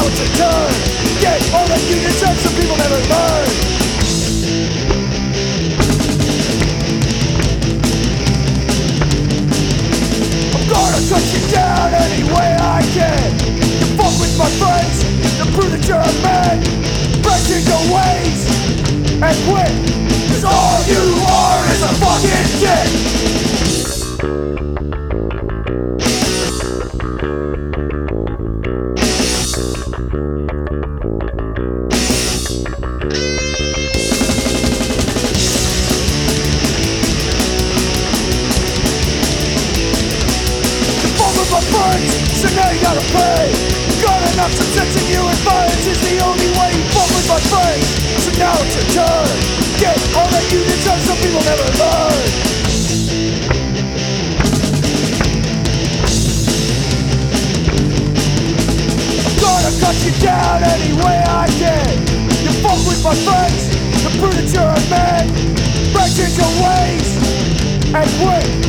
out to turn burns, so now you gotta burn. my friends, the preacher and man, back in your ways and wait.